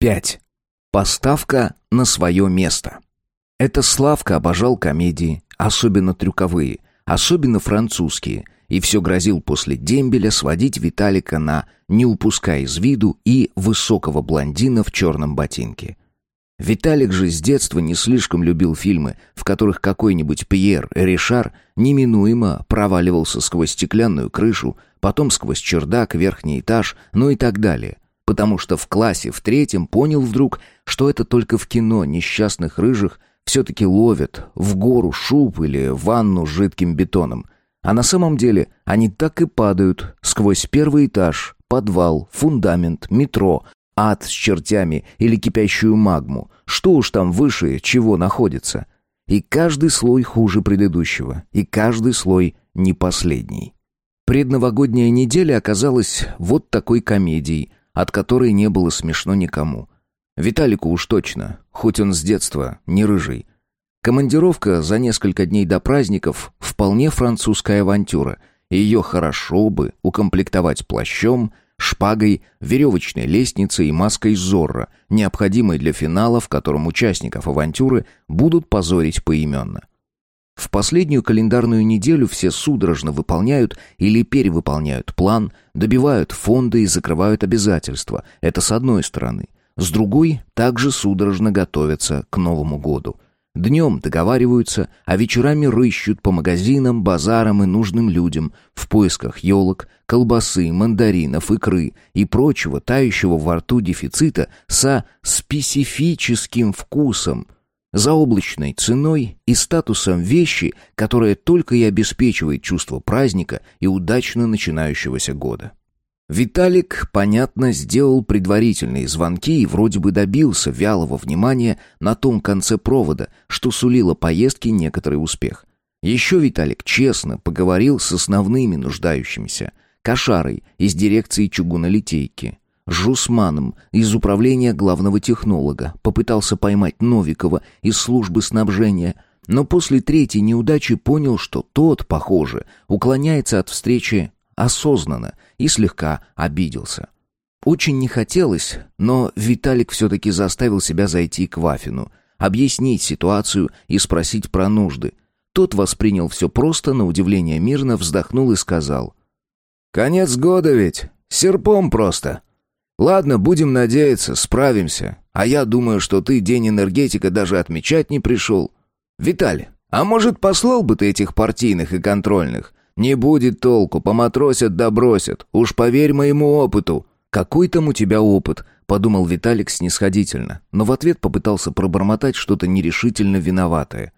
5. Поставка на свое место. Это Славка обожал комедии, особенно трюковые, особенно французские, и все грозил после дембеля сводить Виталика на «Не упускай из виду» и «Высокого блондина в черном ботинке». Виталик же с детства не слишком любил фильмы, в которых какой-нибудь Пьер Ришар неминуемо проваливался сквозь стеклянную крышу, потом сквозь чердак, верхний этаж, ну и так далее – потому что в классе в третьем понял вдруг, что это только в кино несчастных рыжих все-таки ловят в гору шуб или ванну с жидким бетоном. А на самом деле они так и падают сквозь первый этаж, подвал, фундамент, метро, ад с чертями или кипящую магму. Что уж там выше, чего находится. И каждый слой хуже предыдущего, и каждый слой не последний. Предновогодняя неделя оказалась вот такой комедией, от которой не было смешно никому. Виталику уж точно, хоть он с детства не рыжий. Командировка за несколько дней до праздников — вполне французская авантюра, ее хорошо бы укомплектовать плащом, шпагой, веревочной лестницей и маской Зорро, необходимой для финала, в котором участников авантюры будут позорить поименно. В последнюю календарную неделю все судорожно выполняют или перевыполняют план, добивают фонды и закрывают обязательства. Это с одной стороны. С другой также судорожно готовятся к Новому году. Днем договариваются, а вечерами рыщут по магазинам, базарам и нужным людям в поисках елок, колбасы, мандаринов, икры и прочего тающего во рту дефицита со специфическим вкусом – заоблачной ценой и статусом вещи, которая только и обеспечивает чувство праздника и удачно начинающегося года. Виталик, понятно, сделал предварительные звонки и вроде бы добился вялого внимания на том конце провода, что сулило поездке некоторый успех. Еще Виталик честно поговорил с основными нуждающимися, Кошарой из дирекции чугунолитейки, Жусманом из управления главного технолога, попытался поймать Новикова из службы снабжения, но после третьей неудачи понял, что тот, похоже, уклоняется от встречи осознанно и слегка обиделся. Очень не хотелось, но Виталик все-таки заставил себя зайти к Вафину, объяснить ситуацию и спросить про нужды. Тот воспринял все просто, на удивление мирно, вздохнул и сказал. «Конец года ведь, серпом просто». Ладно, будем надеяться, справимся. А я думаю, что ты день энергетика даже отмечать не пришел. Виталий, а может, послал бы ты этих партийных и контрольных? Не будет толку, поматросят да бросят. Уж поверь моему опыту. Какой там у тебя опыт? Подумал Виталик снисходительно, но в ответ попытался пробормотать что-то нерешительно виноватое.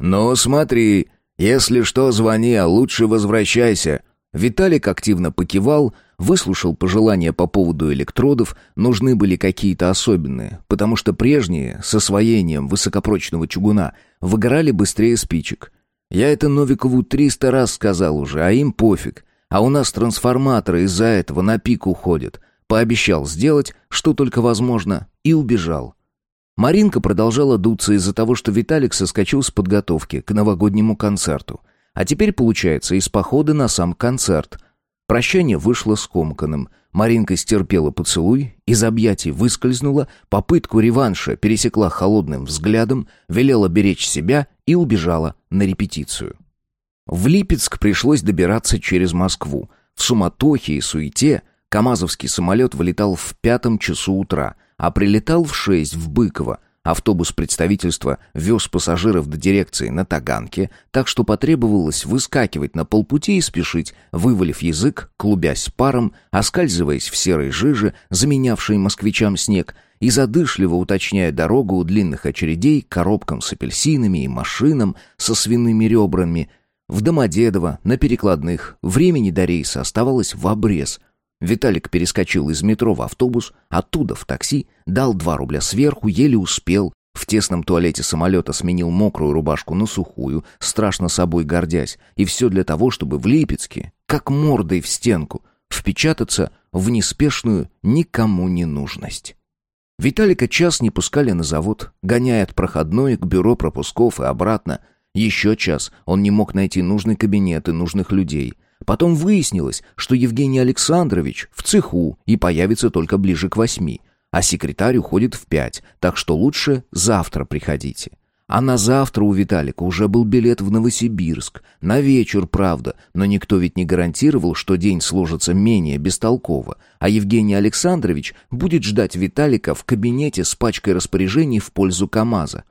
«Ну, смотри, если что, звони, а лучше возвращайся». Виталик активно покивал, выслушал пожелания по поводу электродов, нужны были какие-то особенные, потому что прежние, с освоением высокопрочного чугуна, выгорали быстрее спичек. Я это Новикову триста раз сказал уже, а им пофиг. А у нас трансформаторы из-за этого на пик уходят. Пообещал сделать, что только возможно, и убежал. Маринка продолжала дуться из-за того, что Виталик соскочил с подготовки к новогоднему концерту. А теперь, получается, из похода на сам концерт – Прощание вышло скомканным. Маринка стерпела поцелуй, из объятий выскользнула, попытку реванша пересекла холодным взглядом, велела беречь себя и убежала на репетицию. В Липецк пришлось добираться через Москву. В суматохе и суете КАМАЗовский самолет вылетал в пятом часу утра, а прилетал в шесть в Быково, Автобус представительства вез пассажиров до дирекции на Таганке, так что потребовалось выскакивать на полпути и спешить, вывалив язык, клубясь паром, оскальзываясь в серой жиже, заменявшей москвичам снег, и задышливо уточняя дорогу у длинных очередей коробкам с апельсинами и машинам со свиными ребрами. В Домодедово, на перекладных, времени до рейса оставалось в обрез — Виталик перескочил из метро в автобус, оттуда в такси, дал два рубля сверху, еле успел. В тесном туалете самолета сменил мокрую рубашку на сухую, страшно собой гордясь. И все для того, чтобы в Липецке, как мордой в стенку, впечататься в неспешную никому не нужность. Виталика час не пускали на завод, гоняя от проходной к бюро пропусков и обратно. Еще час он не мог найти нужный кабинет и нужных людей — Потом выяснилось, что Евгений Александрович в цеху и появится только ближе к восьми. а секретарь уходит в пять, так что лучше завтра приходите. А на завтра у Виталика уже был билет в Новосибирск. На вечер, правда, но никто ведь не гарантировал, что день сложится менее бестолково. А Евгений Александрович будет ждать Виталика в кабинете с пачкой распоряжений в пользу КамАЗа.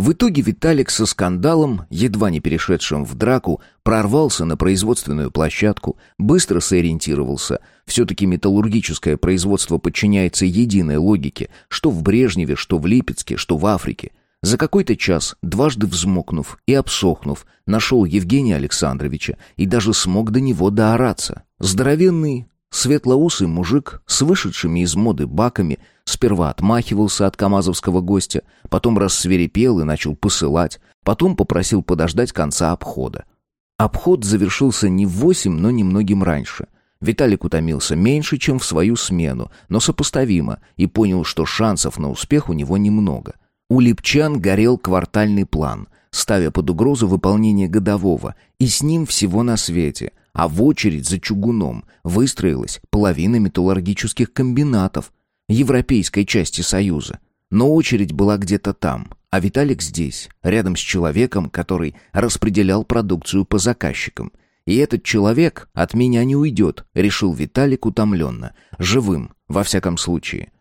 В итоге Виталик со скандалом, едва не перешедшим в драку, прорвался на производственную площадку, быстро сориентировался. Все-таки металлургическое производство подчиняется единой логике, что в Брежневе, что в Липецке, что в Африке. За какой-то час, дважды взмокнув и обсохнув, нашел Евгения Александровича и даже смог до него доораться. Здоровенный, светлоусый мужик с вышедшими из моды баками сперва отмахивался от камазовского гостя, потом рассверепел и начал посылать, потом попросил подождать конца обхода. Обход завершился не в восемь, но немногим раньше. Виталик утомился меньше, чем в свою смену, но сопоставимо, и понял, что шансов на успех у него немного — у липчан горел квартальный план, ставя под угрозу выполнение годового, и с ним всего на свете. А в очередь за чугуном выстроилась половина металлургических комбинатов европейской части Союза. Но очередь была где-то там, а Виталик здесь, рядом с человеком, который распределял продукцию по заказчикам. И этот человек от меня не уйдет, решил Виталик утомленно, живым, во всяком случае.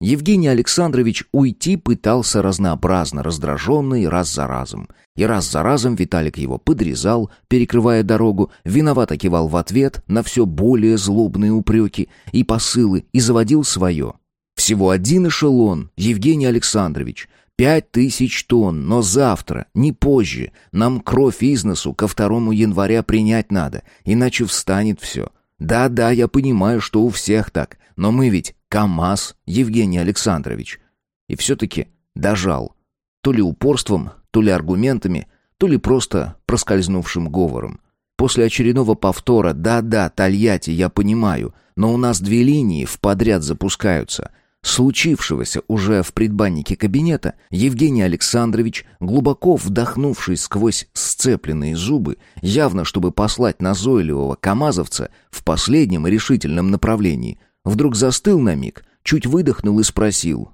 Евгений Александрович уйти пытался разнообразно, раздраженный раз за разом. И раз за разом Виталик его подрезал, перекрывая дорогу, виновато кивал в ответ на все более злобные упреки и посылы и заводил свое. Всего один эшелон, Евгений Александрович. Пять тысяч тонн, но завтра, не позже. Нам кровь из носу ко второму января принять надо, иначе встанет все. Да-да, я понимаю, что у всех так, но мы ведь КамАЗ, Евгений Александрович. И все-таки дожал. То ли упорством, то ли аргументами, то ли просто проскользнувшим говором. После очередного повтора «да-да, Тольятти, я понимаю, но у нас две линии в подряд запускаются», случившегося уже в предбаннике кабинета, Евгений Александрович, глубоко вдохнувший сквозь сцепленные зубы, явно чтобы послать назойливого камазовца в последнем решительном направлении, вдруг застыл на миг, чуть выдохнул и спросил.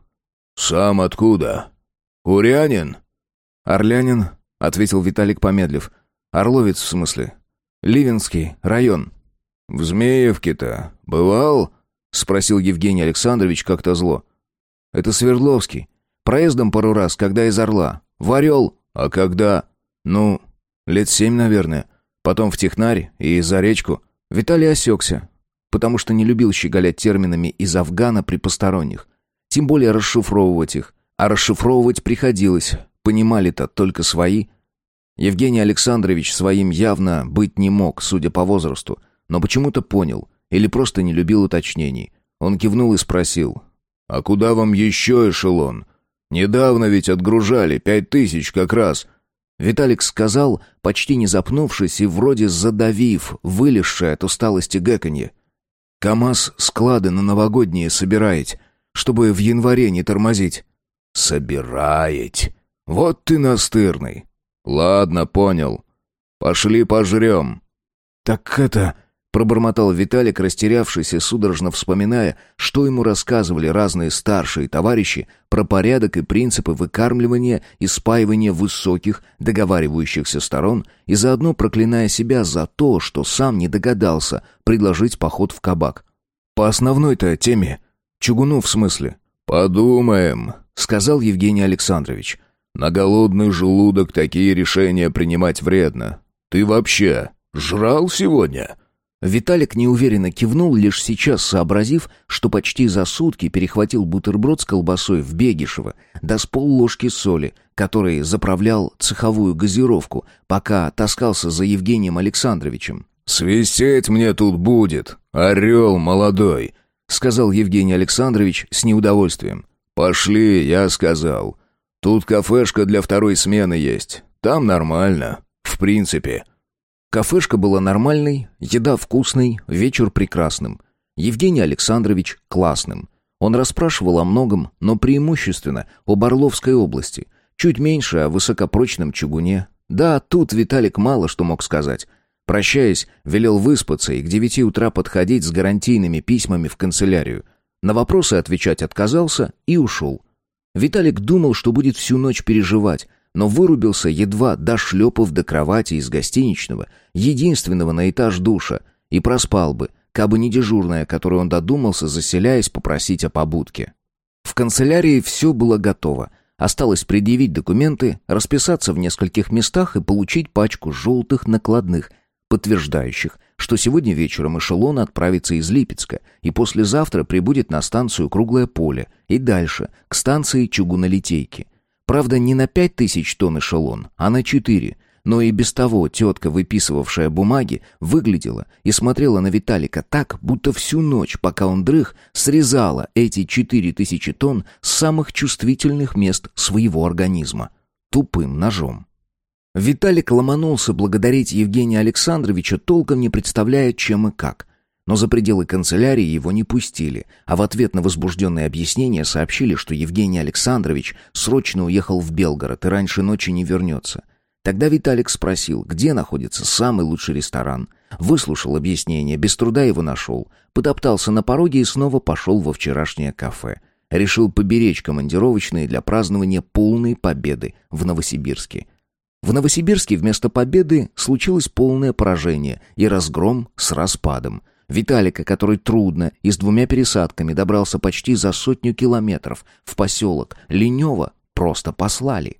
«Сам откуда? Курянин?» «Орлянин», — ответил Виталик, помедлив. «Орловец, в смысле. Ливенский, район». «В Змеевке-то бывал?» — спросил Евгений Александрович как-то зло. «Это Свердловский. Проездом пару раз, когда из Орла. В Орел. А когда?» «Ну, лет семь, наверное. Потом в Технарь и за речку». Виталий осекся, потому что не любил щеголять терминами из Афгана при посторонних. Тем более расшифровывать их. А расшифровывать приходилось. Понимали-то только свои. Евгений Александрович своим явно быть не мог, судя по возрасту, но почему-то понял или просто не любил уточнений. Он кивнул и спросил. «А куда вам еще эшелон? Недавно ведь отгружали, пять тысяч как раз». Виталик сказал, почти не запнувшись и вроде задавив, вылезшее от усталости гэканье. КамАЗ склады на новогодние собирает, чтобы в январе не тормозить». «Собираете? Вот ты настырный. Ладно, понял. Пошли пожрем». «Так это...» Пробормотал Виталик, растерявшийся, судорожно вспоминая, что ему рассказывали разные старшие товарищи про порядок и принципы выкармливания и спаивания высоких, договаривающихся сторон, и заодно проклиная себя за то, что сам не догадался предложить поход в кабак. «По основной-то теме. Чугуну в смысле». «Подумаем», — сказал Евгений Александрович. «На голодный желудок такие решения принимать вредно. Ты вообще жрал сегодня?» Виталик неуверенно кивнул, лишь сейчас сообразив, что почти за сутки перехватил бутерброд с колбасой в Бегишево, да с полложки соли, который заправлял цеховую газировку, пока таскался за Евгением Александровичем. «Свистеть мне тут будет, орел молодой», — сказал Евгений Александрович с неудовольствием. «Пошли, я сказал. Тут кафешка для второй смены есть. Там нормально, в принципе». Кафешка была нормальной, еда вкусной, вечер прекрасным. Евгений Александрович классным. Он расспрашивал о многом, но преимущественно об Орловской области. Чуть меньше о высокопрочном чугуне. Да, тут Виталик мало что мог сказать. Прощаясь, велел выспаться и к девяти утра подходить с гарантийными письмами в канцелярию. На вопросы отвечать отказался и ушел. Виталик думал, что будет всю ночь переживать, но вырубился, едва дошлепав до кровати из гостиничного, единственного на этаж душа, и проспал бы, кабы не дежурная, которую он додумался, заселяясь, попросить о побудке. В канцелярии все было готово. Осталось предъявить документы, расписаться в нескольких местах и получить пачку желтых накладных, подтверждающих, что сегодня вечером эшелон отправится из Липецка и послезавтра прибудет на станцию Круглое поле и дальше, к станции Чугунолитейки. Правда, не на пять тысяч тонн эшелон, а на четыре. Но и без того тетка, выписывавшая бумаги, выглядела и смотрела на Виталика так, будто всю ночь, пока он дрых, срезала эти четыре тысячи тонн с самых чувствительных мест своего организма. Тупым ножом. Виталик ломанулся благодарить Евгения Александровича, толком не представляя, чем и как. Но за пределы канцелярии его не пустили, а в ответ на возбужденные объяснения сообщили, что Евгений Александрович срочно уехал в Белгород и раньше ночи не вернется. Тогда Виталик спросил, где находится самый лучший ресторан. Выслушал объяснение, без труда его нашел. Потоптался на пороге и снова пошел во вчерашнее кафе. Решил поберечь командировочные для празднования полной победы в Новосибирске. В Новосибирске вместо победы случилось полное поражение и разгром с распадом – Виталика, который трудно и с двумя пересадками добрался почти за сотню километров в поселок Ленево, просто послали.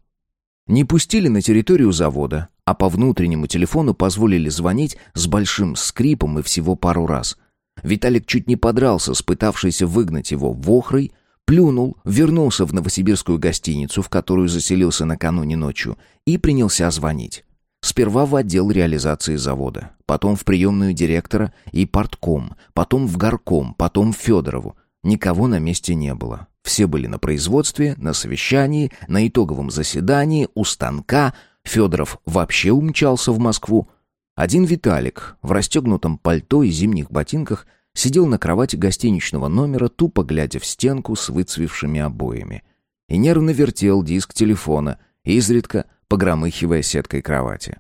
Не пустили на территорию завода, а по внутреннему телефону позволили звонить с большим скрипом и всего пару раз. Виталик чуть не подрался с пытавшейся выгнать его вохрой, плюнул, вернулся в новосибирскую гостиницу, в которую заселился накануне ночью, и принялся звонить. Сперва в отдел реализации завода, потом в приемную директора и портком, потом в горком, потом в Федорову. Никого на месте не было. Все были на производстве, на совещании, на итоговом заседании, у станка. Федоров вообще умчался в Москву. Один Виталик в расстегнутом пальто и зимних ботинках сидел на кровати гостиничного номера, тупо глядя в стенку с выцвевшими обоями. И нервно вертел диск телефона, изредка погромыхивая сеткой кровати.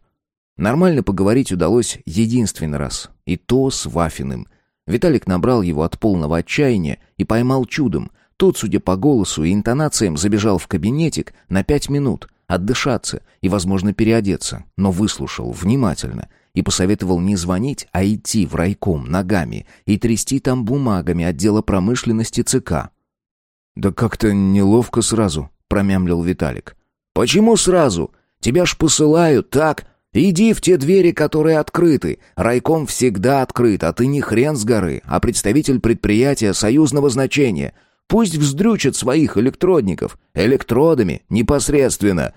Нормально поговорить удалось единственный раз, и то с Вафиным. Виталик набрал его от полного отчаяния и поймал чудом. Тот, судя по голосу и интонациям, забежал в кабинетик на пять минут, отдышаться и, возможно, переодеться, но выслушал внимательно и посоветовал не звонить, а идти в райком ногами и трясти там бумагами отдела промышленности ЦК. «Да как-то неловко сразу», — промямлил Виталик. «Почему сразу? Тебя ж посылают, так? Иди в те двери, которые открыты. Райком всегда открыт, а ты не хрен с горы, а представитель предприятия союзного значения. Пусть вздрючат своих электродников. Электродами, непосредственно».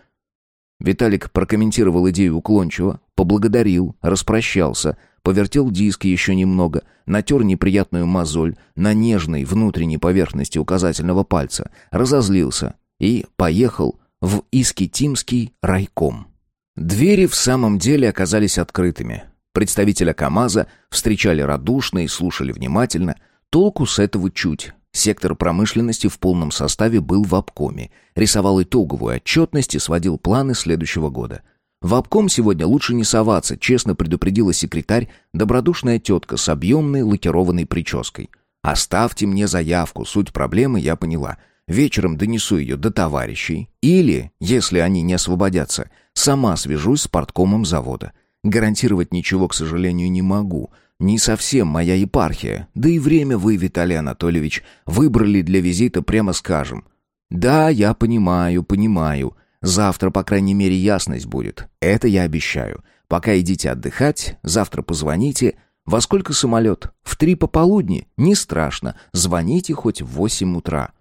Виталик прокомментировал идею уклончиво, поблагодарил, распрощался, повертел диск еще немного, натер неприятную мозоль на нежной внутренней поверхности указательного пальца, разозлился и поехал в Искитимский райком. Двери в самом деле оказались открытыми. Представителя КАМАЗа встречали радушно и слушали внимательно. Толку с этого чуть. Сектор промышленности в полном составе был в обкоме. Рисовал итоговую отчетность и сводил планы следующего года. В обком сегодня лучше не соваться, честно предупредила секретарь, добродушная тетка с объемной лакированной прической. «Оставьте мне заявку, суть проблемы я поняла. Вечером донесу ее до товарищей. Или, если они не освободятся, сама свяжусь с порткомом завода. Гарантировать ничего, к сожалению, не могу. Не совсем моя епархия. Да и время вы, Виталий Анатольевич, выбрали для визита, прямо скажем. Да, я понимаю, понимаю. Завтра, по крайней мере, ясность будет. Это я обещаю. Пока идите отдыхать, завтра позвоните. Во сколько самолет? В три пополудни? Не страшно. Звоните хоть в восемь утра.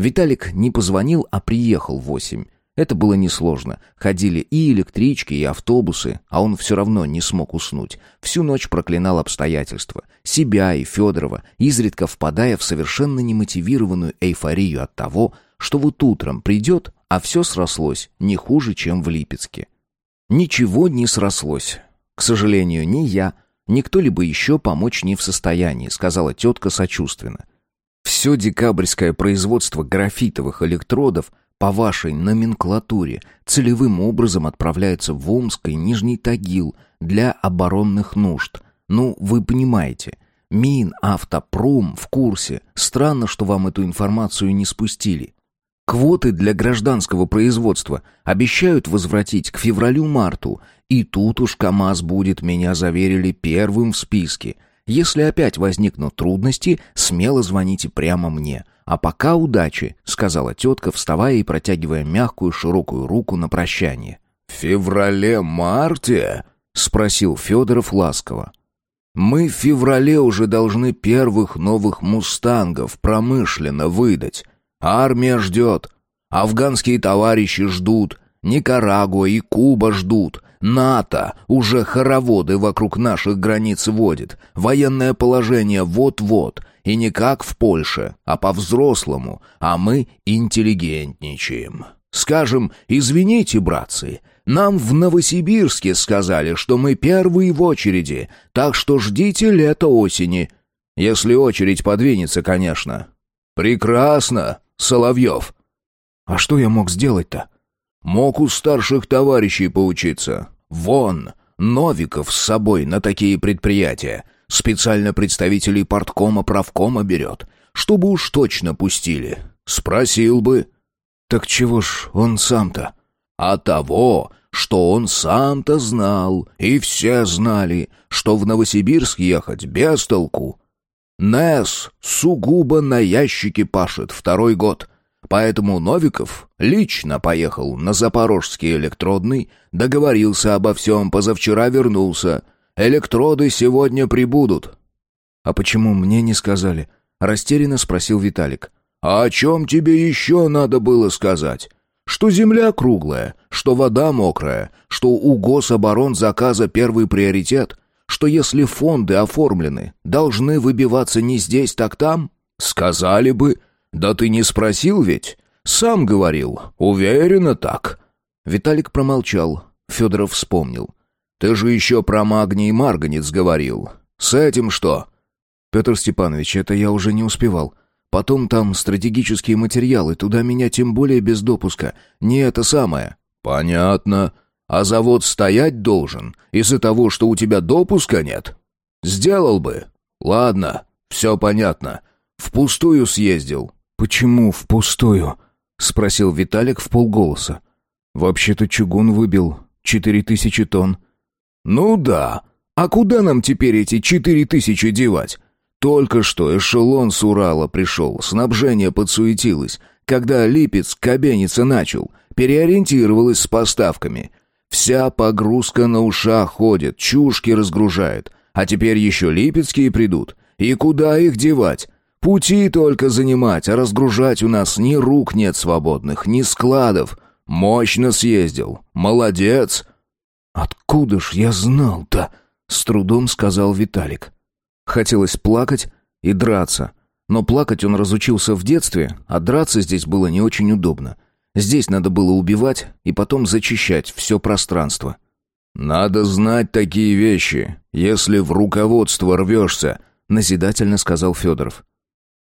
Виталик не позвонил, а приехал в восемь. Это было несложно. Ходили и электрички, и автобусы, а он все равно не смог уснуть. Всю ночь проклинал обстоятельства. Себя и Федорова, изредка впадая в совершенно немотивированную эйфорию от того, что вот утром придет, а все срослось не хуже, чем в Липецке. Ничего не срослось. К сожалению, ни я, ни кто-либо еще помочь не в состоянии, сказала тетка сочувственно. Все декабрьское производство графитовых электродов по вашей номенклатуре целевым образом отправляется в Омск и Нижний Тагил для оборонных нужд. Ну, вы понимаете. Минавтопром в курсе. Странно, что вам эту информацию не спустили. Квоты для гражданского производства обещают возвратить к февралю-марту, и тут уж КАМАЗ будет, меня заверили, первым в списке. Если опять возникнут трудности, смело звоните прямо мне. А пока удачи, сказала тетка, вставая и протягивая мягкую широкую руку на прощание. В феврале-марте? спросил Федоров ласково. Мы в феврале уже должны первых новых мустангов промышленно выдать. Армия ждет. Афганские товарищи ждут. Никарагуа и Куба ждут. НАТО уже хороводы вокруг наших границ водит. Военное положение вот-вот. И не как в Польше, а по-взрослому. А мы интеллигентничаем. Скажем, извините, братцы, нам в Новосибирске сказали, что мы первые в очереди, так что ждите лето-осени. Если очередь подвинется, конечно. Прекрасно, Соловьев. А что я мог сделать-то? Мог у старших товарищей поучиться. Вон, Новиков с собой на такие предприятия. Специально представителей порткома правкома берет, чтобы уж точно пустили. Спросил бы. Так чего ж он сам-то? А того, что он сам-то знал, и все знали, что в Новосибирск ехать без толку. Нес сугубо на ящике пашет второй год, поэтому Новиков лично поехал на Запорожский электродный, договорился обо всем, позавчера вернулся. Электроды сегодня прибудут. «А почему мне не сказали?» — растерянно спросил Виталик. «А о чем тебе еще надо было сказать?» Что земля круглая, что вода мокрая, что у гособорон заказа первый приоритет, что если фонды оформлены, должны выбиваться не здесь, так там? Сказали бы. Да ты не спросил ведь? Сам говорил. Уверенно так. Виталик промолчал. Федоров вспомнил. Ты же еще про магний и марганец говорил. С этим что? Петр Степанович, это я уже не успевал. Потом там стратегические материалы, туда меня тем более без допуска. Не это самое». «Понятно. А завод стоять должен из-за того, что у тебя допуска нет? Сделал бы. Ладно, все понятно. Впустую съездил». «Почему впустую?» — спросил Виталик в полголоса. «Вообще-то чугун выбил. Четыре тысячи тонн». «Ну да. А куда нам теперь эти четыре тысячи девать? Только что эшелон с Урала пришел, снабжение подсуетилось. Когда Липец кабениться начал, переориентировалась с поставками. Вся погрузка на ушах ходит, чушки разгружает. А теперь еще липецкие придут. И куда их девать? Пути только занимать, а разгружать у нас ни рук нет свободных, ни складов. Мощно съездил. Молодец. Откуда ж я знал-то? С трудом сказал Виталик. Хотелось плакать и драться. Но плакать он разучился в детстве, а драться здесь было не очень удобно. Здесь надо было убивать и потом зачищать все пространство. «Надо знать такие вещи, если в руководство рвешься», — назидательно сказал Федоров.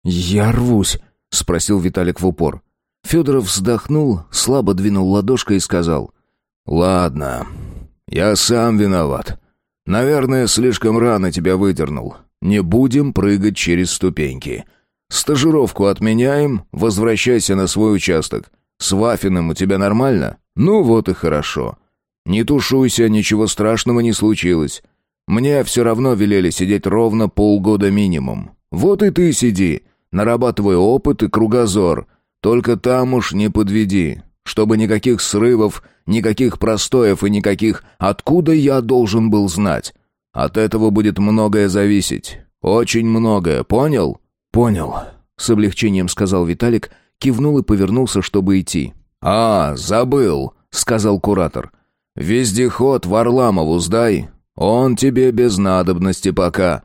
«Я рвусь», — спросил Виталик в упор. Федоров вздохнул, слабо двинул ладошкой и сказал. «Ладно, я сам виноват. Наверное, слишком рано тебя выдернул. Не будем прыгать через ступеньки. Стажировку отменяем, возвращайся на свой участок. С Вафиным у тебя нормально? Ну вот и хорошо. Не тушуйся, ничего страшного не случилось. Мне все равно велели сидеть ровно полгода минимум. Вот и ты сиди, нарабатывай опыт и кругозор. Только там уж не подведи, чтобы никаких срывов, никаких простоев и никаких «откуда я должен был знать». От этого будет многое зависеть. Очень многое, понял? Понял, с облегчением сказал Виталик, кивнул и повернулся, чтобы идти. А, забыл, сказал куратор. Вездеход Варламову сдай. Он тебе без надобности пока.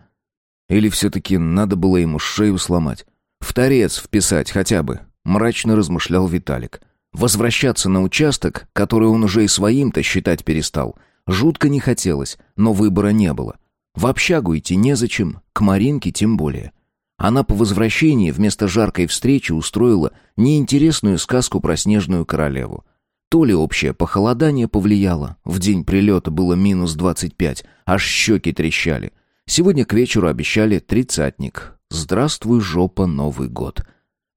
Или все-таки надо было ему шею сломать? В торец вписать хотя бы, мрачно размышлял Виталик. Возвращаться на участок, который он уже и своим-то считать перестал — Жутко не хотелось, но выбора не было. В общагу идти незачем, к Маринке тем более. Она по возвращении вместо жаркой встречи устроила неинтересную сказку про снежную королеву. То ли общее похолодание повлияло, в день прилета было минус двадцать пять, аж щеки трещали. Сегодня к вечеру обещали тридцатник. Здравствуй, жопа, Новый год.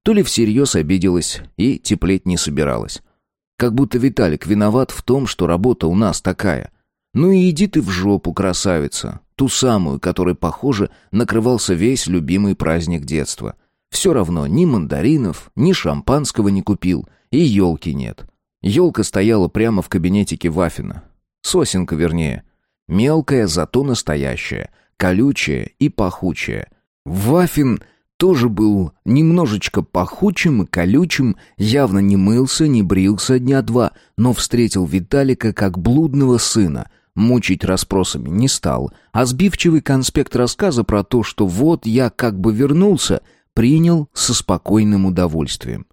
То ли всерьез обиделась и теплеть не собиралась. Как будто Виталик виноват в том, что работа у нас такая. Ну и иди ты в жопу, красавица. Ту самую, которой, похоже, накрывался весь любимый праздник детства. Все равно ни мандаринов, ни шампанского не купил, и елки нет. Елка стояла прямо в кабинетике Вафина. Сосенка, вернее. Мелкая, зато настоящая, колючая и пахучая. Вафин тоже был немножечко пахучим и колючим, явно не мылся, не брился дня два, но встретил Виталика как блудного сына, мучить расспросами не стал, а сбивчивый конспект рассказа про то, что вот я как бы вернулся, принял со спокойным удовольствием.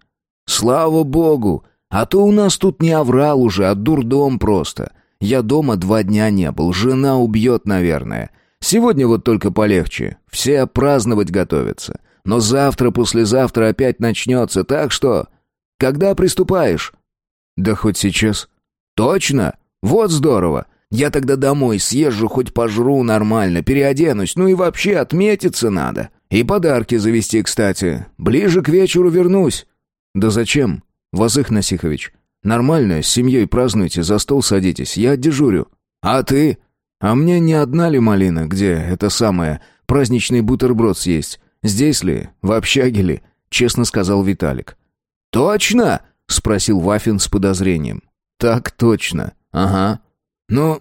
«Слава богу! А то у нас тут не оврал уже, а дурдом просто. Я дома два дня не был, жена убьет, наверное. Сегодня вот только полегче, все праздновать готовятся». Но завтра-послезавтра опять начнется, так что... Когда приступаешь?» «Да хоть сейчас». «Точно? Вот здорово. Я тогда домой съезжу, хоть пожру нормально, переоденусь, ну и вообще отметиться надо. И подарки завести, кстати. Ближе к вечеру вернусь». «Да зачем? Вазых Насихович. Нормально, с семьей празднуйте, за стол садитесь, я дежурю». «А ты?» «А мне не одна ли малина, где это самое, праздничный бутерброд съесть? Здесь ли? В общаге ли?» — честно сказал Виталик. «Точно?» — спросил Вафин с подозрением. «Так точно. Ага. Ну,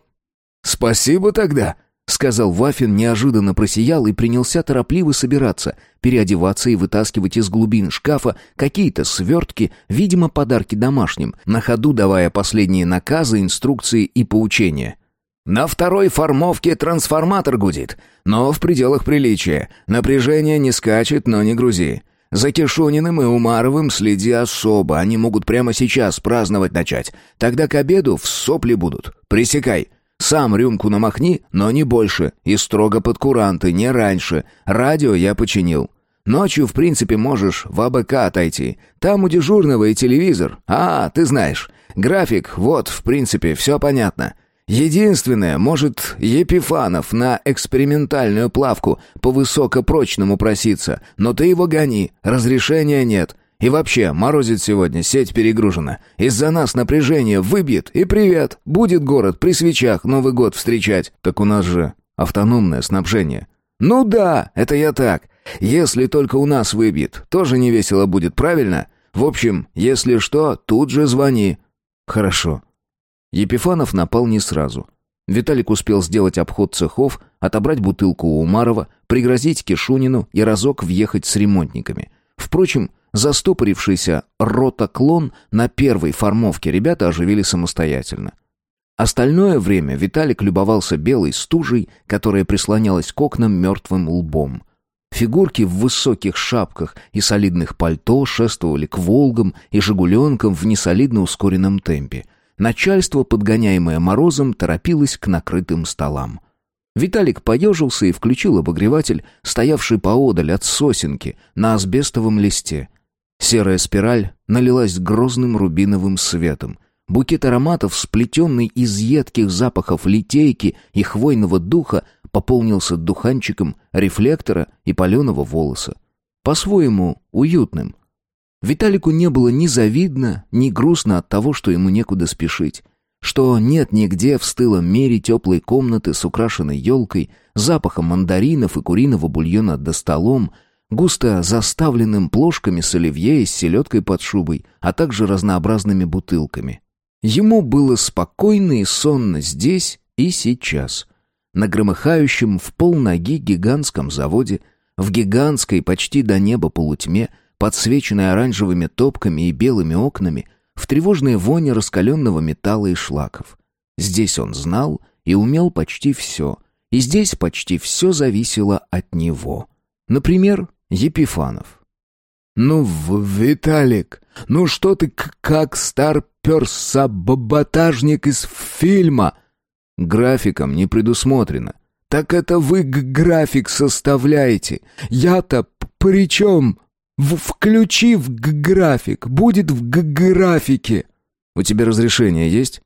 спасибо тогда», — сказал Вафин, неожиданно просиял и принялся торопливо собираться, переодеваться и вытаскивать из глубин шкафа какие-то свертки, видимо, подарки домашним, на ходу давая последние наказы, инструкции и поучения. На второй формовке трансформатор гудит, но в пределах приличия. Напряжение не скачет, но не грузи. За Кишуниным и Умаровым следи особо, они могут прямо сейчас праздновать начать. Тогда к обеду в сопли будут. Пресекай. Сам рюмку намахни, но не больше, и строго под куранты, не раньше. Радио я починил. Ночью, в принципе, можешь в АБК отойти. Там у дежурного и телевизор. А, ты знаешь. График, вот, в принципе, все понятно. Единственное, может, Епифанов на экспериментальную плавку по высокопрочному проситься, но ты его гони, разрешения нет. И вообще, морозит сегодня, сеть перегружена. Из-за нас напряжение выбьет, и привет, будет город при свечах Новый год встречать. Так у нас же автономное снабжение. Ну да, это я так. Если только у нас выбьет, тоже не весело будет, правильно? В общем, если что, тут же звони. Хорошо. Епифанов напал не сразу. Виталик успел сделать обход цехов, отобрать бутылку у Умарова, пригрозить Кишунину и разок въехать с ремонтниками. Впрочем, застопорившийся ротоклон на первой формовке ребята оживили самостоятельно. Остальное время Виталик любовался белой стужей, которая прислонялась к окнам мертвым лбом. Фигурки в высоких шапках и солидных пальто шествовали к «Волгам» и «Жигуленкам» в несолидно ускоренном темпе — Начальство, подгоняемое морозом, торопилось к накрытым столам. Виталик поежился и включил обогреватель, стоявший поодаль от сосенки, на асбестовом листе. Серая спираль налилась грозным рубиновым светом. Букет ароматов, сплетенный из едких запахов литейки и хвойного духа, пополнился духанчиком рефлектора и паленого волоса. По-своему уютным, Виталику не было ни завидно, ни грустно от того, что ему некуда спешить. Что нет нигде в стылом мире теплой комнаты с украшенной елкой, запахом мандаринов и куриного бульона до столом, густо заставленным плошками с оливье и с селедкой под шубой, а также разнообразными бутылками. Ему было спокойно и сонно здесь и сейчас. На громыхающем в полноги гигантском заводе, в гигантской почти до неба полутьме — подсвеченной оранжевыми топками и белыми окнами, в тревожные вони раскаленного металла и шлаков. Здесь он знал и умел почти все, и здесь почти все зависело от него. Например, Епифанов. «Ну, Виталик, ну что ты как старпер-саботажник из фильма?» «Графиком не предусмотрено». «Так это вы график составляете. Я-то при чем?» В включи в график, будет в графике. У тебя разрешение есть?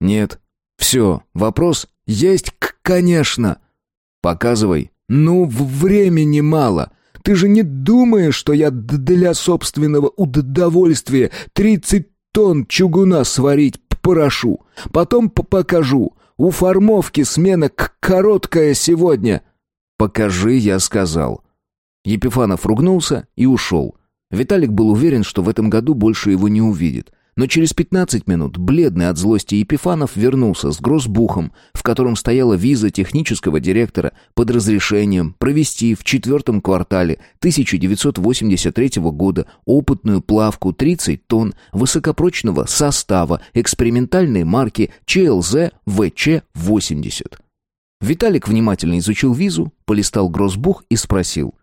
Нет. Все, вопрос есть, конечно. Показывай». «Ну, времени мало. Ты же не думаешь, что я для собственного удовольствия тридцать тонн чугуна сварить порошу? Потом покажу. У формовки смена короткая сегодня». «Покажи», — я сказал. Епифанов ругнулся и ушел. Виталик был уверен, что в этом году больше его не увидит. Но через 15 минут, бледный от злости Епифанов вернулся с гроссбухом, в котором стояла виза технического директора под разрешением провести в четвертом квартале 1983 года опытную плавку 30 тонн высокопрочного состава экспериментальной марки ЧЛЗ ВЧ-80. Виталик внимательно изучил визу, полистал гроссбух и спросил.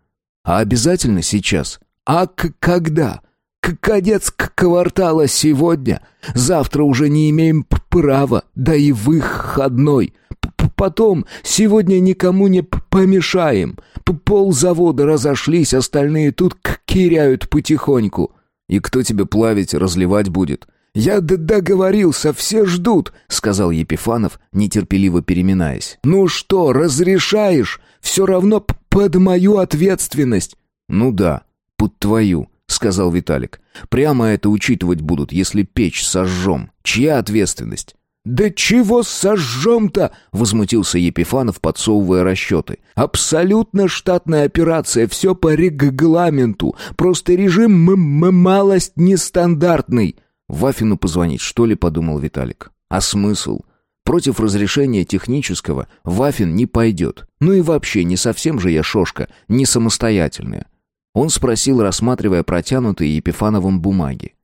«А обязательно сейчас?» «А когда?» к конец квартала сегодня. Завтра уже не имеем права, да и выходной. П Потом, сегодня никому не помешаем. П Пол завода разошлись, остальные тут киряют потихоньку. И кто тебе плавить, разливать будет? «Я договорился, все ждут», — сказал Епифанов, нетерпеливо переминаясь. «Ну что, разрешаешь? Все равно под мою ответственность». «Ну да, под твою», сказал Виталик. «Прямо это учитывать будут, если печь сожжем. Чья ответственность?» «Да чего сожжем-то?» — возмутился Епифанов, подсовывая расчеты. «Абсолютно штатная операция, все по регламенту. Просто режим м -м малость нестандартный». «Вафину позвонить, что ли?» — подумал Виталик. «А смысл?» Против разрешения технического Вафин не пойдет. Ну и вообще, не совсем же я шошка, не самостоятельная. Он спросил, рассматривая протянутые Епифановым бумаги.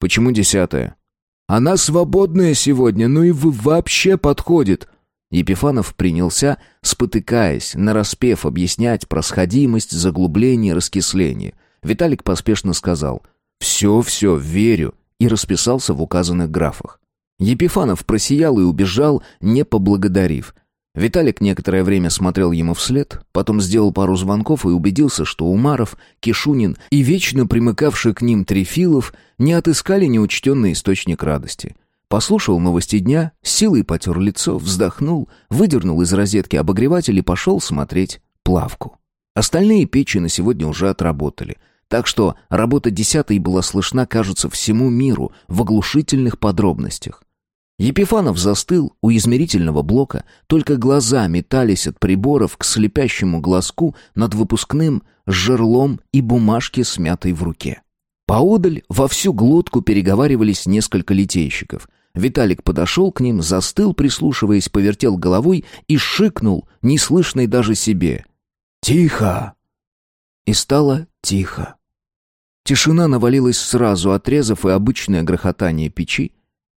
«Почему десятая?» «Она свободная сегодня, ну и вообще подходит». Епифанов принялся, спотыкаясь, нараспев объяснять про сходимость, заглубление, раскисление. Виталик поспешно сказал «Все, все, верю» и расписался в указанных графах. Епифанов просиял и убежал, не поблагодарив – Виталик некоторое время смотрел ему вслед, потом сделал пару звонков и убедился, что Умаров, Кишунин и вечно примыкавший к ним Трефилов не отыскали неучтенный источник радости. Послушал новости дня, силой потер лицо, вздохнул, выдернул из розетки обогреватель и пошел смотреть плавку. Остальные печи на сегодня уже отработали. Так что работа десятой была слышна, кажется, всему миру в оглушительных подробностях. Епифанов застыл у измерительного блока, только глаза метались от приборов к слепящему глазку над выпускным жерлом и бумажки, смятой в руке. Поодаль во всю глотку переговаривались несколько литейщиков. Виталик подошел к ним, застыл, прислушиваясь, повертел головой и шикнул, неслышный даже себе. «Тихо!» И стало тихо. Тишина навалилась сразу, отрезав и обычное грохотание печи,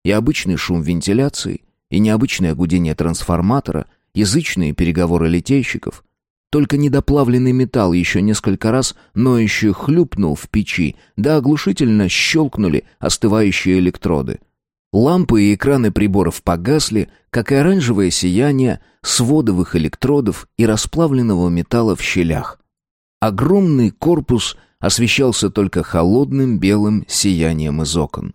и обычный шум вентиляции, и необычное гудение трансформатора, язычные переговоры литейщиков. Только недоплавленный металл еще несколько раз ноюще хлюпнул в печи, да оглушительно щелкнули остывающие электроды. Лампы и экраны приборов погасли, как и оранжевое сияние сводовых электродов и расплавленного металла в щелях. Огромный корпус освещался только холодным белым сиянием из окон.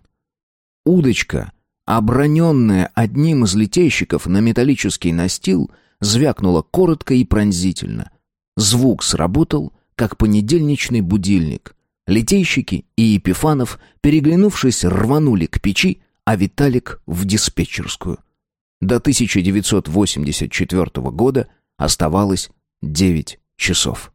Удочка, оброненная одним из летейщиков на металлический настил, звякнула коротко и пронзительно. Звук сработал, как понедельничный будильник. Летейщики и Епифанов, переглянувшись, рванули к печи, а Виталик в диспетчерскую. До 1984 года оставалось 9 часов.